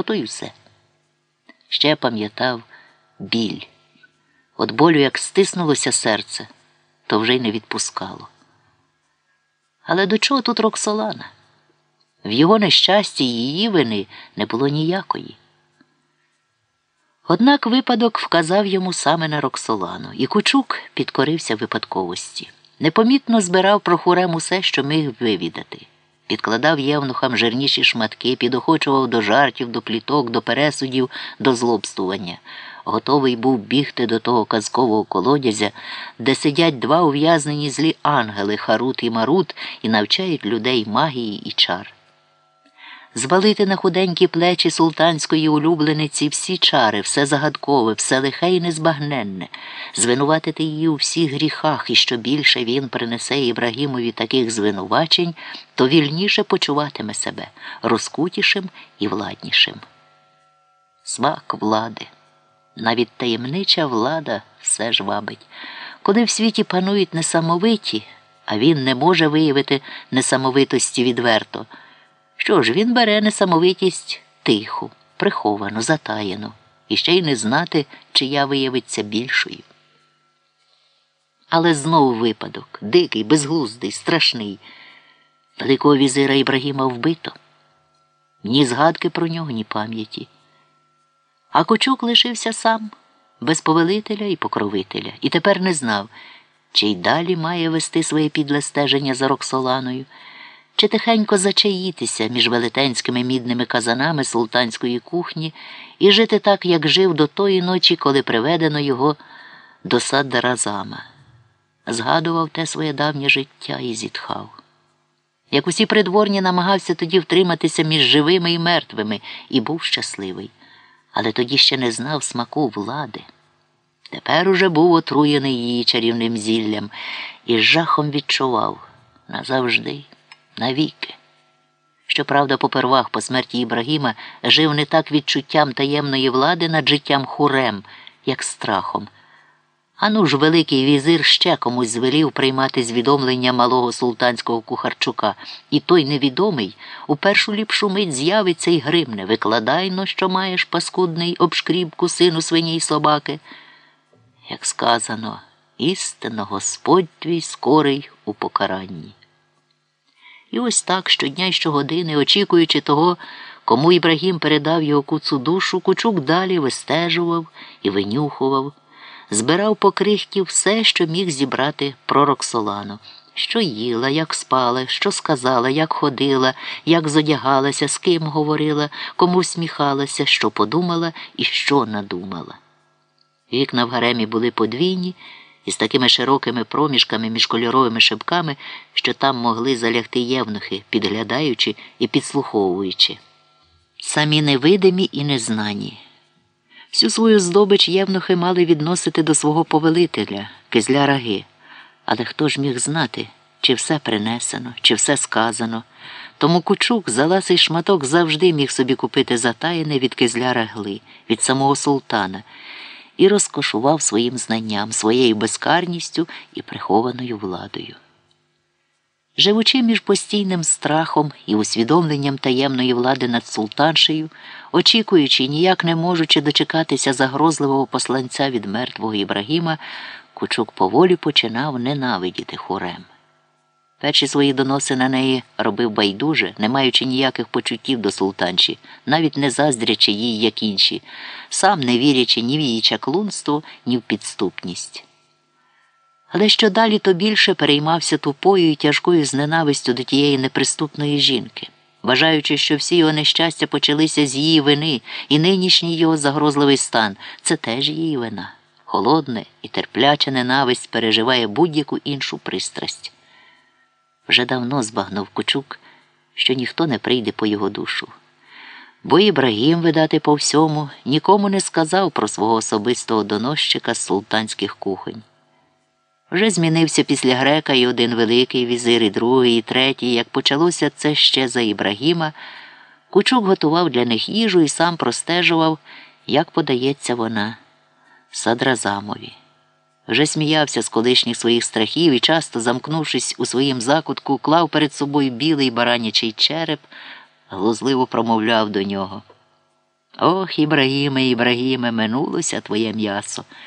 Ото й все. Ще пам'ятав біль. От болю, як стиснулося серце, то вже й не відпускало. Але до чого тут Роксолана? В його нещасті її вини не було ніякої. Однак випадок вказав йому саме на Роксолану, і Кучук підкорився випадковості. Непомітно збирав про хурем усе, що міг вивідати. Підкладав євнухам жирніші шматки, підохочував до жартів, до пліток, до пересудів, до злобствування. Готовий був бігти до того казкового колодязя, де сидять два ув'язнені злі ангели Харут і Марут і навчають людей магії і чар звалити на худенькі плечі султанської улюблениці всі чари, все загадкове, все лихе і незбагненне, звинуватити її у всіх гріхах, і що більше він принесе Ібрагімові таких звинувачень, то вільніше почуватиме себе розкутішим і владнішим. Смак влади. Навіть таємнича влада все ж вабить. Коли в світі панують несамовиті, а він не може виявити несамовитості відверто. Що ж, він бере несамовитість тиху, приховану, затаєну, і ще й не знати, чия виявиться більшою. Але знову випадок дикий, безглуздий, страшний. Великого візира Ібрагіма вбито. Ні згадки про нього, ні пам'яті. А кочук лишився сам, без повелителя і покровителя, і тепер не знав, чи й далі має вести своє підле стеження за Роксоланою чи тихенько зачаїтися між велетенськими мідними казанами султанської кухні і жити так, як жив до тої ночі, коли приведено його до садда Разама. Згадував те своє давнє життя і зітхав. Як усі придворні намагався тоді втриматися між живими і мертвими, і був щасливий, але тоді ще не знав смаку влади. Тепер уже був отруєний її чарівним зіллям і жахом відчував назавжди навіки. Щоправда, попервах по смерті Ібрагіма жив не так відчуттям таємної влади над життям хурем, як страхом. Ану ж Великий візир ще комусь звелів приймати звідомлення малого султанського кухарчука, і той невідомий у першу ліпшу мить з'явиться й гримне Викладайно, що маєш паскудний обшкрібку сину свині й собаки. Як сказано, істинно Господь твій скорий у покаранні. І ось так щодня й щогодини, очікуючи того, кому Ібрагім передав його куцу душу, кучук далі вистежував і винюхував, збирав по крихті все, що міг зібрати про Роксолану. Що їла, як спала, що сказала, як ходила, як зодягалася, з ким говорила, кому всміхалася, що подумала і що надумала. Вікна в гаремі були подвійні із такими широкими проміжками між кольоровими шибками, що там могли залягти євнухи, підглядаючи і підслуховуючи. Самі невидимі і незнані. Всю свою здобич євнухи мали відносити до свого повелителя, кизля раги. Але хто ж міг знати, чи все принесено, чи все сказано. Тому кучук за ласий шматок завжди міг собі купити затаєне від кизля рагли, від самого султана і розкошував своїм знанням, своєю безкарністю і прихованою владою. Живучи між постійним страхом і усвідомленням таємної влади над султаншею, очікуючи, ніяк не можучи дочекатися загрозливого посланця від мертвого Ібрагіма, Кучук поволі починав ненавидіти хорем. Перші свої доноси на неї робив байдуже, не маючи ніяких почуттів до султанші, навіть не заздрячи їй, як інші, сам не вірячи ні в її чаклунство, ні в підступність. Але що далі, то більше переймався тупою і тяжкою зненавистю до тієї неприступної жінки, вважаючи, що всі його нещастя почалися з її вини, і нинішній його загрозливий стан це теж її вина. Холодне і терпляча ненависть переживає будь-яку іншу пристрасть. Вже давно збагнув кучук, що ніхто не прийде по його душу. Бо Ібрагім, видати по всьому, нікому не сказав про свого особистого доносчика з султанських кухонь. Вже змінився після грека і один великий візир, і другий, і третій. Як почалося це ще за Ібрагіма, кучук готував для них їжу і сам простежував, як подається вона Садразамові вже сміявся з колишніх своїх страхів і, часто, замкнувшись у своїм закутку, клав перед собою білий баранячий череп, глузливо промовляв до нього. Ох, Ібрагіме, Ібрагіме, минулося твоє м'ясо.